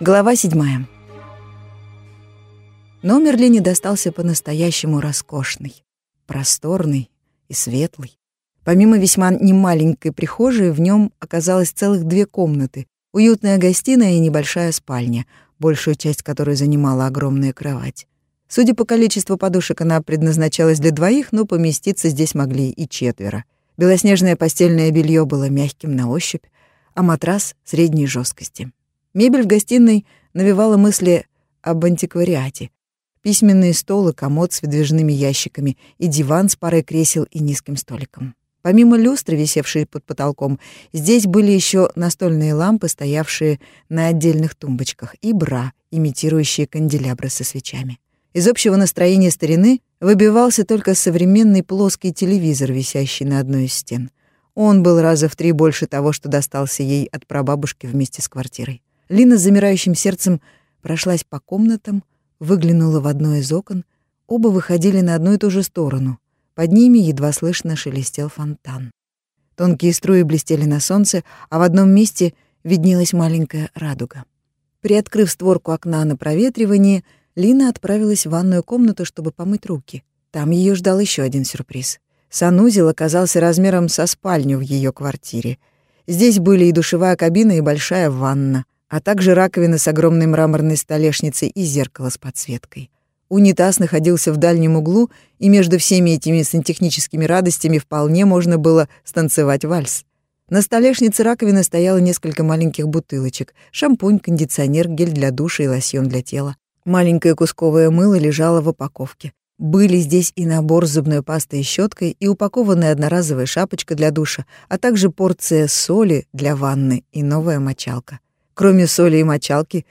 Глава седьмая. Номер Лене достался по-настоящему роскошный, просторный и светлый. Помимо весьма немаленькой прихожей, в нем оказалось целых две комнаты, уютная гостиная и небольшая спальня, большую часть которой занимала огромная кровать. Судя по количеству подушек, она предназначалась для двоих, но поместиться здесь могли и четверо. Белоснежное постельное белье было мягким на ощупь, а матрас — средней жесткости. Мебель в гостиной навевала мысли об антиквариате. Письменный стол и комод с выдвижными ящиками, и диван с парой кресел и низким столиком. Помимо люстры, висевшей под потолком, здесь были еще настольные лампы, стоявшие на отдельных тумбочках, и бра, имитирующие канделябры со свечами. Из общего настроения старины выбивался только современный плоский телевизор, висящий на одной из стен. Он был раза в три больше того, что достался ей от прабабушки вместе с квартирой. Лина с замирающим сердцем прошлась по комнатам, выглянула в одно из окон. Оба выходили на одну и ту же сторону. Под ними едва слышно шелестел фонтан. Тонкие струи блестели на солнце, а в одном месте виднелась маленькая радуга. Приоткрыв створку окна на проветривание, Лина отправилась в ванную комнату, чтобы помыть руки. Там ее ждал еще один сюрприз. Санузел оказался размером со спальню в ее квартире. Здесь были и душевая кабина, и большая ванна а также раковина с огромной мраморной столешницей и зеркало с подсветкой. Унитаз находился в дальнем углу, и между всеми этими сантехническими радостями вполне можно было станцевать вальс. На столешнице раковины стояло несколько маленьких бутылочек: шампунь, кондиционер, гель для душа и лосьон для тела. Маленькое кусковое мыло лежало в упаковке. Были здесь и набор зубной пастой и щеткой, и упакованная одноразовая шапочка для душа, а также порция соли для ванны и новая мочалка. Кроме соли и мочалки,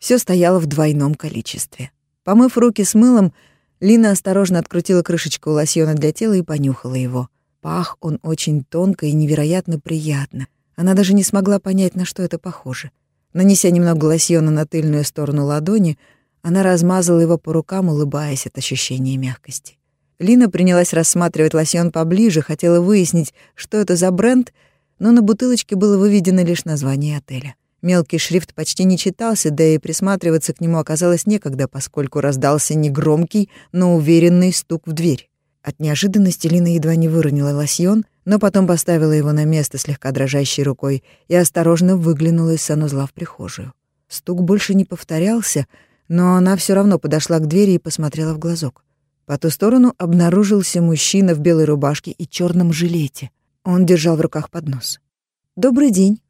все стояло в двойном количестве. Помыв руки с мылом, Лина осторожно открутила крышечку лосьона для тела и понюхала его. Пах он очень тонко и невероятно приятно. Она даже не смогла понять, на что это похоже. Нанеся немного лосьона на тыльную сторону ладони, она размазала его по рукам, улыбаясь от ощущения мягкости. Лина принялась рассматривать лосьон поближе, хотела выяснить, что это за бренд, но на бутылочке было выведено лишь название отеля. Мелкий шрифт почти не читался, да и присматриваться к нему оказалось некогда, поскольку раздался негромкий, но уверенный стук в дверь. От неожиданности Лина едва не выронила лосьон, но потом поставила его на место слегка дрожащей рукой и осторожно выглянула из санузла в прихожую. Стук больше не повторялся, но она все равно подошла к двери и посмотрела в глазок. По ту сторону обнаружился мужчина в белой рубашке и черном жилете. Он держал в руках поднос. «Добрый день»,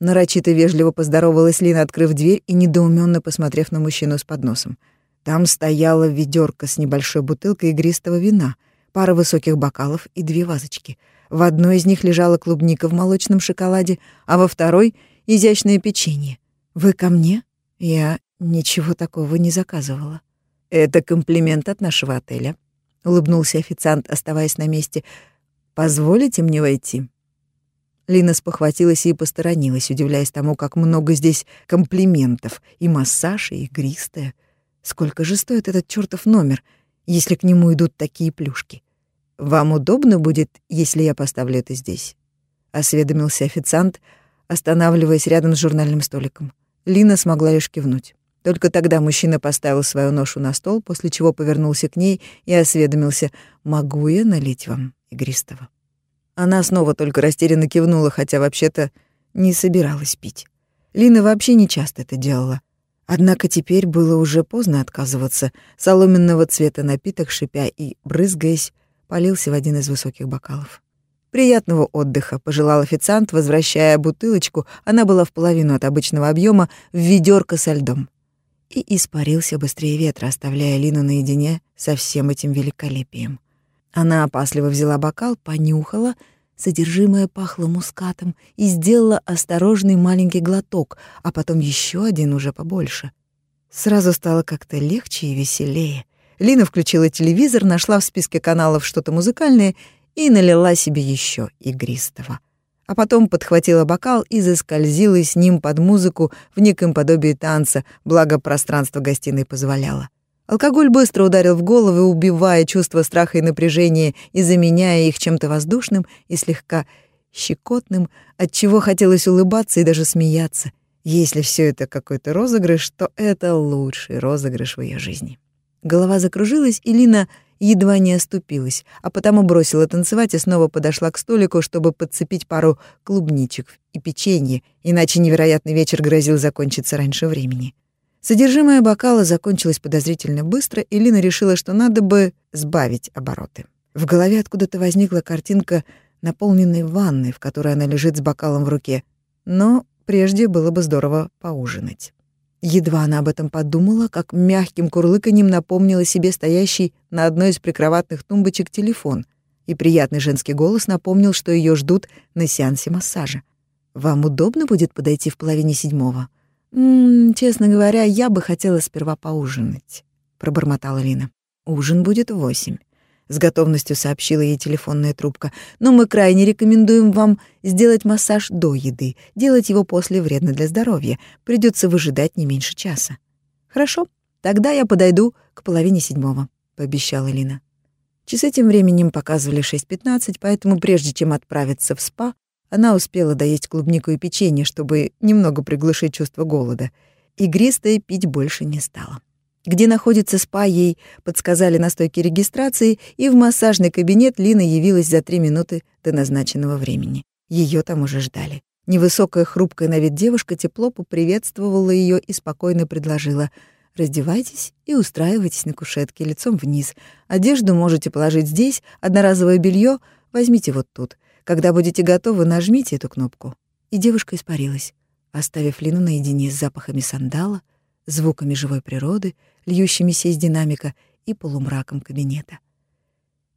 Нарочито вежливо поздоровалась Лина, открыв дверь и недоуменно посмотрев на мужчину с подносом. Там стояла ведерко с небольшой бутылкой игристого вина, пара высоких бокалов и две вазочки. В одной из них лежала клубника в молочном шоколаде, а во второй — изящное печенье. «Вы ко мне?» Я ничего такого не заказывала. «Это комплимент от нашего отеля», — улыбнулся официант, оставаясь на месте. «Позволите мне войти?» Лина спохватилась и посторонилась, удивляясь тому, как много здесь комплиментов. И массаж, и игристая. Сколько же стоит этот чёртов номер, если к нему идут такие плюшки? «Вам удобно будет, если я поставлю это здесь?» — осведомился официант, останавливаясь рядом с журнальным столиком. Лина смогла лишь кивнуть. Только тогда мужчина поставил свою ношу на стол, после чего повернулся к ней и осведомился, «Могу я налить вам игристого?» Она снова только растерянно кивнула, хотя вообще-то не собиралась пить. Лина вообще не часто это делала. Однако теперь было уже поздно отказываться. Соломенного цвета напиток, шипя и брызгаясь, полился в один из высоких бокалов. Приятного отдыха, пожелал официант, возвращая бутылочку, она была в половину от обычного объема, в ведерко со льдом. И испарился быстрее ветра, оставляя Лину наедине со всем этим великолепием. Она опасливо взяла бокал, понюхала, содержимое пахло мускатом и сделала осторожный маленький глоток, а потом еще один уже побольше. Сразу стало как-то легче и веселее. Лина включила телевизор, нашла в списке каналов что-то музыкальное и налила себе еще игристого. А потом подхватила бокал и заскользила с ним под музыку в неком подобии танца, благо пространство гостиной позволяло. Алкоголь быстро ударил в голову, убивая чувство страха и напряжения и заменяя их чем-то воздушным и слегка щекотным, от чего хотелось улыбаться и даже смеяться. Если все это какой-то розыгрыш, то это лучший розыгрыш в ее жизни. Голова закружилась, и Лина едва не оступилась, а потому бросила танцевать и снова подошла к столику, чтобы подцепить пару клубничек и печенье, иначе невероятный вечер грозил закончиться раньше времени. Содержимое бокала закончилось подозрительно быстро, и Лина решила, что надо бы сбавить обороты. В голове откуда-то возникла картинка наполненной ванной, в которой она лежит с бокалом в руке. Но прежде было бы здорово поужинать. Едва она об этом подумала, как мягким курлыканьем напомнила себе стоящий на одной из прикроватных тумбочек телефон, и приятный женский голос напомнил, что ее ждут на сеансе массажа. «Вам удобно будет подойти в половине седьмого?» «М -м, «Честно говоря, я бы хотела сперва поужинать», — пробормотала Лина. «Ужин будет в восемь с готовностью сообщила ей телефонная трубка. Но мы крайне рекомендуем вам сделать массаж до еды. Делать его после вредно для здоровья. Придется выжидать не меньше часа. Хорошо, тогда я подойду к половине седьмого, пообещала Лина. Часы тем временем показывали 6:15, поэтому прежде чем отправиться в спа, она успела доесть клубнику и печенье, чтобы немного приглушить чувство голода. Игристое пить больше не стала. Где находится спа, ей подсказали на стойке регистрации, и в массажный кабинет Лина явилась за три минуты до назначенного времени. Ее там уже ждали. Невысокая, хрупкая на вид девушка тепло поприветствовала ее и спокойно предложила «Раздевайтесь и устраивайтесь на кушетке лицом вниз. Одежду можете положить здесь, одноразовое белье возьмите вот тут. Когда будете готовы, нажмите эту кнопку». И девушка испарилась, оставив Лину наедине с запахами сандала, звуками живой природы, льющимися из динамика и полумраком кабинета.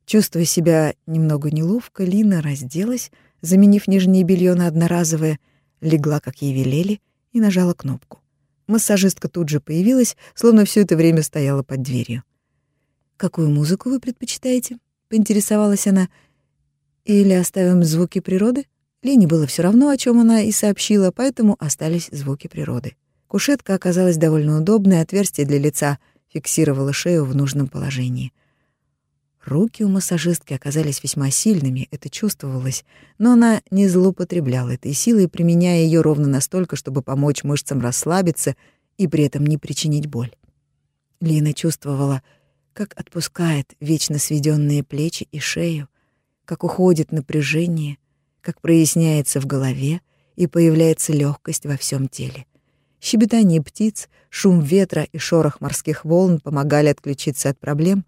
Чувствуя себя немного неловко, Лина разделась, заменив нижнее белье на одноразовое, легла, как ей велели, и нажала кнопку. Массажистка тут же появилась, словно все это время стояла под дверью. «Какую музыку вы предпочитаете?» — поинтересовалась она. «Или оставим звуки природы?» Лене было все равно, о чем она и сообщила, поэтому остались звуки природы. Кушетка оказалась довольно удобной, отверстие для лица фиксировало шею в нужном положении. Руки у массажистки оказались весьма сильными, это чувствовалось, но она не злоупотребляла этой силой, применяя ее ровно настолько, чтобы помочь мышцам расслабиться и при этом не причинить боль. Лина чувствовала, как отпускает вечно сведенные плечи и шею, как уходит напряжение, как проясняется в голове и появляется легкость во всем теле. Щебетание птиц, шум ветра и шорох морских волн помогали отключиться от проблем,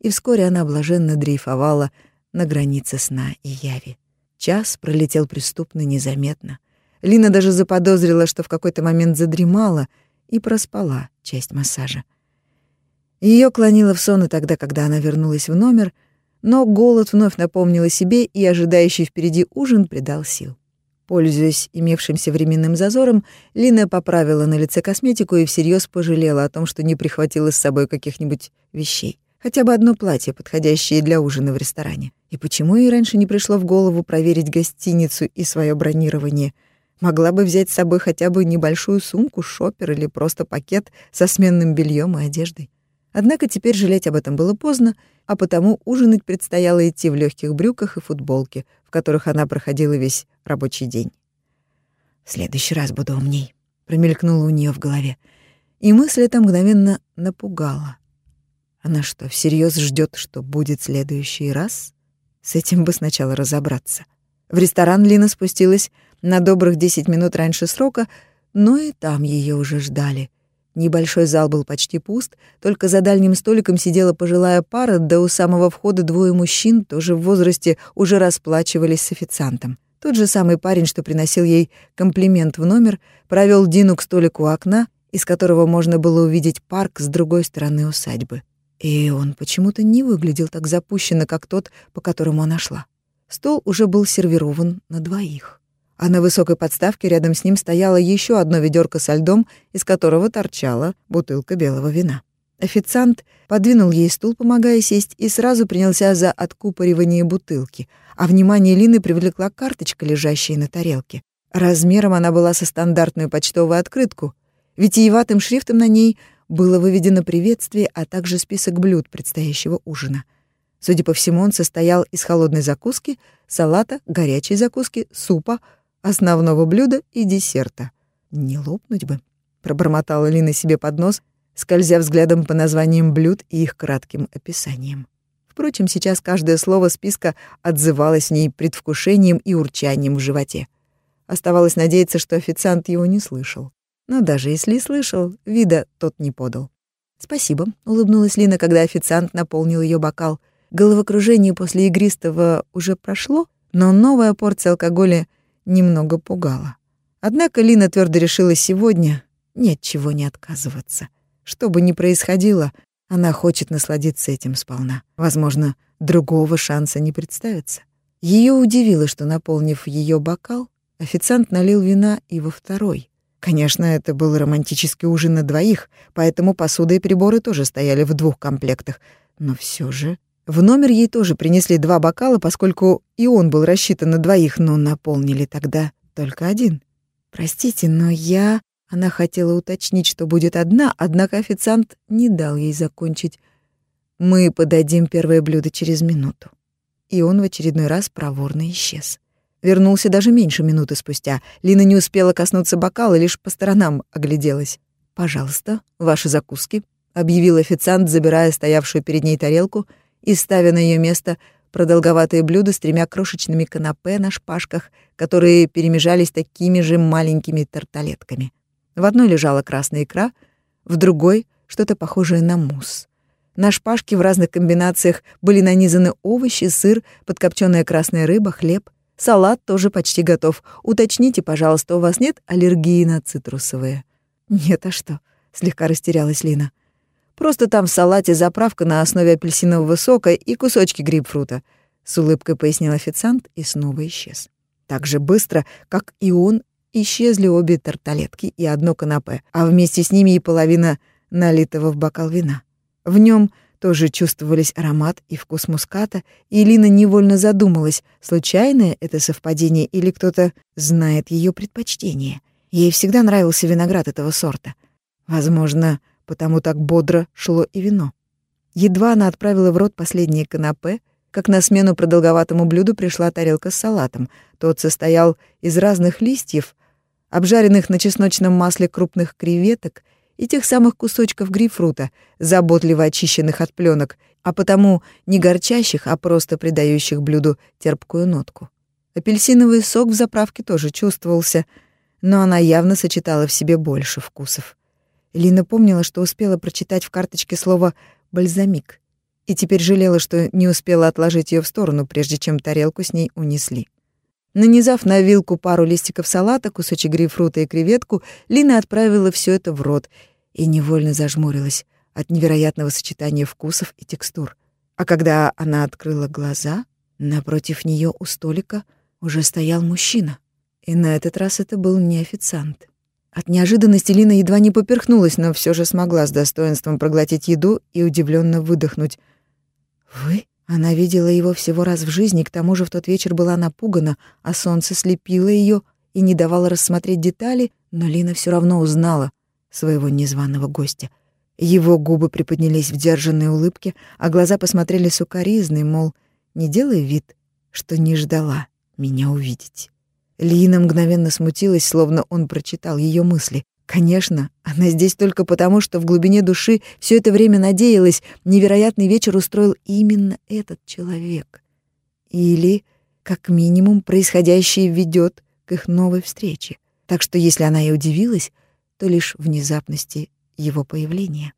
и вскоре она блаженно дрейфовала на границе сна и яви. Час пролетел преступно незаметно. Лина даже заподозрила, что в какой-то момент задремала и проспала часть массажа. Ее клонило в сон и тогда, когда она вернулась в номер, но голод вновь напомнил о себе, и ожидающий впереди ужин придал сил. Пользуясь имевшимся временным зазором, Лина поправила на лице косметику и всерьез пожалела о том, что не прихватила с собой каких-нибудь вещей. Хотя бы одно платье, подходящее для ужина в ресторане. И почему ей раньше не пришло в голову проверить гостиницу и свое бронирование? Могла бы взять с собой хотя бы небольшую сумку, шопер или просто пакет со сменным бельем и одеждой. Однако теперь жалеть об этом было поздно, а потому ужинать предстояло идти в легких брюках и футболке, в которых она проходила весь рабочий день. «В следующий раз буду умней», — промелькнуло у нее в голове. И мысль эта мгновенно напугала. Она что, всерьез ждет, что будет следующий раз? С этим бы сначала разобраться. В ресторан Лина спустилась на добрых десять минут раньше срока, но и там ее уже ждали. Небольшой зал был почти пуст, только за дальним столиком сидела пожилая пара, да у самого входа двое мужчин, тоже в возрасте, уже расплачивались с официантом. Тот же самый парень, что приносил ей комплимент в номер, провел Дину к столику окна, из которого можно было увидеть парк с другой стороны усадьбы. И он почему-то не выглядел так запущенно, как тот, по которому она шла. Стол уже был сервирован на двоих а на высокой подставке рядом с ним стояло еще одно ведерко со льдом, из которого торчала бутылка белого вина. Официант подвинул ей стул, помогая сесть, и сразу принялся за откупоривание бутылки, а внимание Лины привлекла карточка, лежащая на тарелке. Размером она была со стандартную почтовую открытку. Витиеватым шрифтом на ней было выведено приветствие, а также список блюд предстоящего ужина. Судя по всему, он состоял из холодной закуски, салата, горячей закуски, супа, основного блюда и десерта. Не лопнуть бы, пробормотала Лина себе под нос, скользя взглядом по названиям блюд и их кратким описаниям. Впрочем, сейчас каждое слово списка отзывалось в ней предвкушением и урчанием в животе. Оставалось надеяться, что официант его не слышал. Но даже если слышал, вида тот не подал. «Спасибо», — улыбнулась Лина, когда официант наполнил ее бокал. Головокружение после игристого уже прошло, но новая порция алкоголя немного пугала. Однако Лина твердо решила сегодня нет чего не отказываться. Что бы ни происходило, она хочет насладиться этим сполна. Возможно, другого шанса не представится. Ее удивило, что, наполнив ее бокал, официант налил вина и во второй. Конечно, это был романтический ужин на двоих, поэтому посуда и приборы тоже стояли в двух комплектах. Но все же... В номер ей тоже принесли два бокала, поскольку и он был рассчитан на двоих, но наполнили тогда только один. «Простите, но я...» Она хотела уточнить, что будет одна, однако официант не дал ей закончить. «Мы подадим первое блюдо через минуту». И он в очередной раз проворно исчез. Вернулся даже меньше минуты спустя. Лина не успела коснуться бокала, лишь по сторонам огляделась. «Пожалуйста, ваши закуски», — объявил официант, забирая стоявшую перед ней тарелку и ставя на ее место продолговатые блюда с тремя крошечными канапе на шпажках, которые перемежались такими же маленькими тарталетками. В одной лежала красная икра, в другой — что-то похожее на мусс. На шпажке в разных комбинациях были нанизаны овощи, сыр, подкопчённая красная рыба, хлеб. Салат тоже почти готов. Уточните, пожалуйста, у вас нет аллергии на цитрусовые? Нет, а что? Слегка растерялась Лина. Просто там в салате заправка на основе апельсинового сока и кусочки грейпфрута, с улыбкой пояснил официант и снова исчез. Так же быстро, как и он исчезли обе тарталетки и одно канапе, а вместе с ними и половина налитого в бокал вина. В нем тоже чувствовались аромат и вкус муската, и Лина невольно задумалась, случайное это совпадение или кто-то знает ее предпочтение. Ей всегда нравился виноград этого сорта. Возможно, потому так бодро шло и вино. Едва она отправила в рот последнее канапе, как на смену продолговатому блюду пришла тарелка с салатом. Тот состоял из разных листьев, обжаренных на чесночном масле крупных креветок и тех самых кусочков грейпфрута, заботливо очищенных от пленок, а потому не горчащих, а просто придающих блюду терпкую нотку. Апельсиновый сок в заправке тоже чувствовался, но она явно сочетала в себе больше вкусов. Лина помнила, что успела прочитать в карточке слово «бальзамик», и теперь жалела, что не успела отложить ее в сторону, прежде чем тарелку с ней унесли. Нанизав на вилку пару листиков салата, кусочек грейпфрута и креветку, Лина отправила все это в рот и невольно зажмурилась от невероятного сочетания вкусов и текстур. А когда она открыла глаза, напротив нее у столика уже стоял мужчина. И на этот раз это был не официант. От неожиданности Лина едва не поперхнулась, но все же смогла с достоинством проглотить еду и удивленно выдохнуть. «Вы?» Она видела его всего раз в жизни, к тому же в тот вечер была напугана, а солнце слепило ее и не давало рассмотреть детали, но Лина все равно узнала своего незваного гостя. Его губы приподнялись в держанной улыбке, а глаза посмотрели сукоризной, мол, не делай вид, что не ждала меня увидеть. Лина мгновенно смутилась, словно он прочитал ее мысли. Конечно, она здесь только потому, что в глубине души все это время надеялась, невероятный вечер устроил именно этот человек. Или, как минимум, происходящее ведет к их новой встрече. Так что если она и удивилась, то лишь внезапности его появления.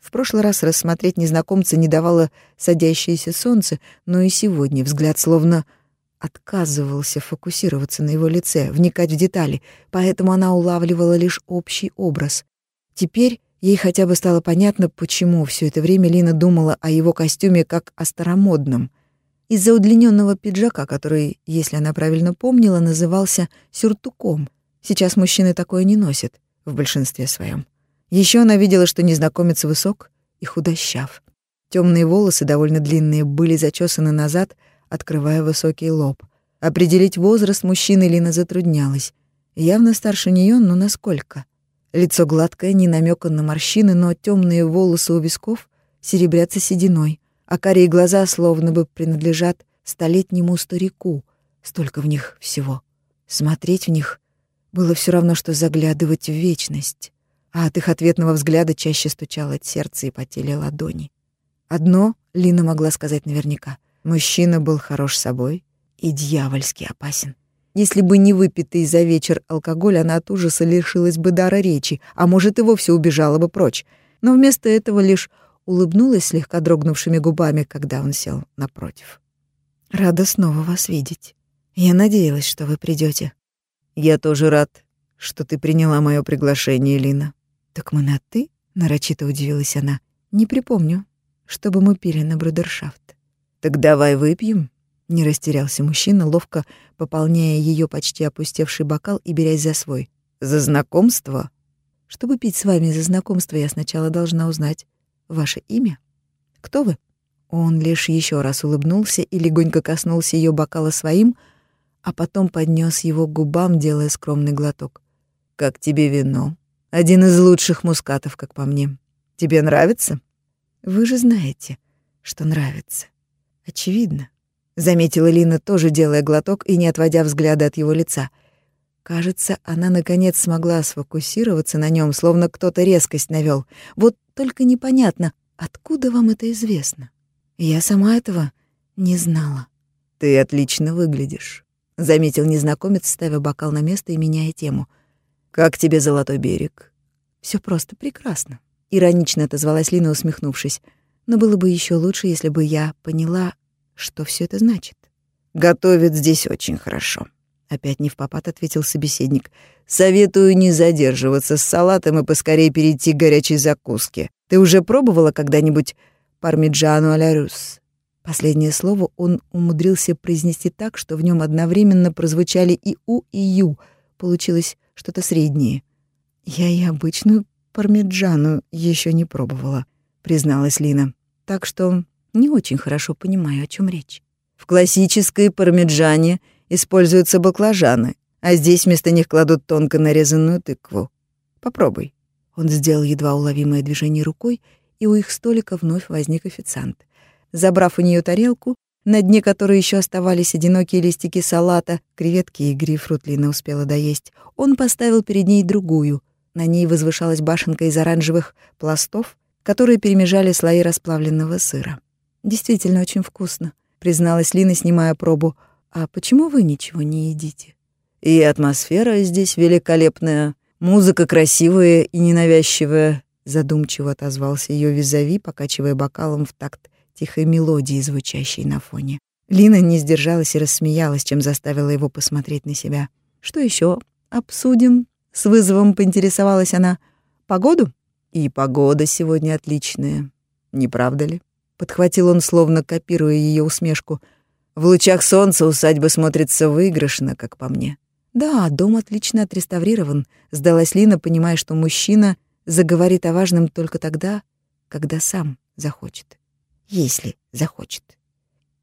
В прошлый раз рассмотреть незнакомца не давало садящееся солнце, но и сегодня взгляд словно отказывался фокусироваться на его лице, вникать в детали, поэтому она улавливала лишь общий образ. Теперь ей хотя бы стало понятно, почему все это время Лина думала о его костюме как о старомодном. Из-за удлиненного пиджака, который, если она правильно помнила, назывался сюртуком. Сейчас мужчины такое не носят, в большинстве своем. Еще она видела, что незнакомец высок и худощав. Темные волосы, довольно длинные, были зачесаны назад — открывая высокий лоб. Определить возраст мужчины Лина затруднялась. Явно старше нее, но насколько? Лицо гладкое, не намека на морщины, но темные волосы у висков серебрятся сединой, а карие глаза словно бы принадлежат столетнему старику. Столько в них всего. Смотреть в них было все равно, что заглядывать в вечность, а от их ответного взгляда чаще стучало от сердца и потели ладони. Одно Лина могла сказать наверняка. Мужчина был хорош собой и дьявольски опасен. Если бы не выпитый за вечер алкоголь, она от ужаса лишилась бы дара речи, а может и вовсе убежала бы прочь. Но вместо этого лишь улыбнулась слегка дрогнувшими губами, когда он сел напротив. «Рада снова вас видеть. Я надеялась, что вы придете. «Я тоже рад, что ты приняла мое приглашение, Лина». «Так мы на «ты»?» — нарочито удивилась она. «Не припомню, чтобы мы пили на брудершафт». «Так давай выпьем», — не растерялся мужчина, ловко пополняя ее почти опустевший бокал и берясь за свой. «За знакомство?» «Чтобы пить с вами за знакомство, я сначала должна узнать ваше имя. Кто вы?» Он лишь еще раз улыбнулся и легонько коснулся ее бокала своим, а потом поднес его к губам, делая скромный глоток. «Как тебе вино? Один из лучших мускатов, как по мне. Тебе нравится?» «Вы же знаете, что нравится. Очевидно», — заметила Лина, тоже делая глоток и не отводя взгляда от его лица. Кажется, она наконец смогла сфокусироваться на нем, словно кто-то резкость навел. Вот только непонятно, откуда вам это известно. Я сама этого не знала. «Ты отлично выглядишь», — заметил незнакомец, ставя бокал на место и меняя тему. «Как тебе Золотой берег?» Все просто прекрасно», — иронично отозвалась Лина, усмехнувшись. «Но было бы еще лучше, если бы я поняла, что все это значит». «Готовят здесь очень хорошо», — опять не в попад ответил собеседник. «Советую не задерживаться с салатом и поскорее перейти к горячей закуске. Ты уже пробовала когда-нибудь пармиджану а-ля. Последнее слово он умудрился произнести так, что в нем одновременно прозвучали и «у», и «ю». Получилось что-то среднее. «Я и обычную пармиджану еще не пробовала», — призналась Лина. «Так что не очень хорошо понимаю, о чем речь». «В классической пармиджане используются баклажаны, а здесь вместо них кладут тонко нарезанную тыкву. Попробуй». Он сделал едва уловимое движение рукой, и у их столика вновь возник официант. Забрав у нее тарелку, на дне которой еще оставались одинокие листики салата, креветки и грейпфрут Лина успела доесть, он поставил перед ней другую. На ней возвышалась башенка из оранжевых пластов, которые перемежали слои расплавленного сыра. «Действительно очень вкусно», — призналась Лина, снимая пробу. «А почему вы ничего не едите?» «И атмосфера здесь великолепная, музыка красивая и ненавязчивая, задумчиво отозвался ее визави, покачивая бокалом в такт тихой мелодии, звучащей на фоне. Лина не сдержалась и рассмеялась, чем заставила его посмотреть на себя. «Что еще обсудим?» — с вызовом поинтересовалась она. «Погоду?» «И погода сегодня отличная, не правда ли?» Подхватил он, словно копируя ее усмешку. «В лучах солнца усадьба смотрится выигрышно, как по мне». «Да, дом отлично отреставрирован», — сдалась Лина, понимая, что мужчина — заговорит о важном только тогда, когда сам захочет. Если захочет.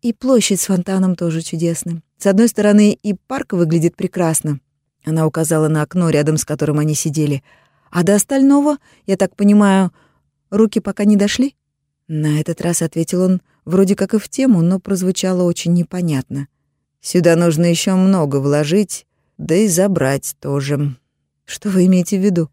И площадь с фонтаном тоже чудесным. С одной стороны, и парк выглядит прекрасно. Она указала на окно, рядом с которым они сидели. А до остального, я так понимаю, руки пока не дошли? На этот раз ответил он, вроде как и в тему, но прозвучало очень непонятно. Сюда нужно еще много вложить, да и забрать тоже. Что вы имеете в виду?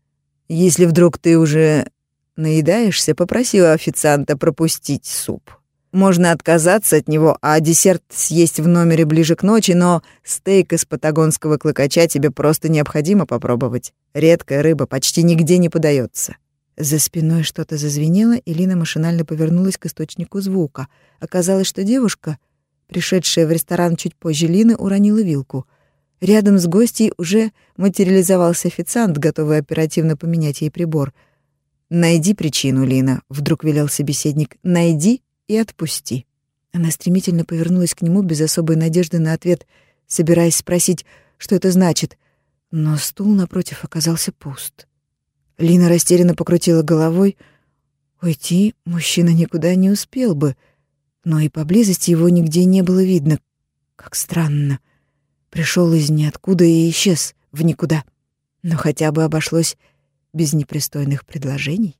Если вдруг ты уже наедаешься, попроси у официанта пропустить суп. Можно отказаться от него, а десерт съесть в номере ближе к ночи, но стейк из патагонского клыкача тебе просто необходимо попробовать. Редкая рыба почти нигде не подается. За спиной что-то зазвенело, и Лина машинально повернулась к источнику звука. Оказалось, что девушка, пришедшая в ресторан чуть позже Лины, уронила вилку. Рядом с гостьей уже материализовался официант, готовый оперативно поменять ей прибор. «Найди причину, Лина», — вдруг велел собеседник. «Найди и отпусти». Она стремительно повернулась к нему без особой надежды на ответ, собираясь спросить, что это значит. Но стул напротив оказался пуст. Лина растерянно покрутила головой. Уйти мужчина никуда не успел бы, но и поблизости его нигде не было видно. Как странно пришел из ниоткуда и исчез в никуда. Но хотя бы обошлось без непристойных предложений.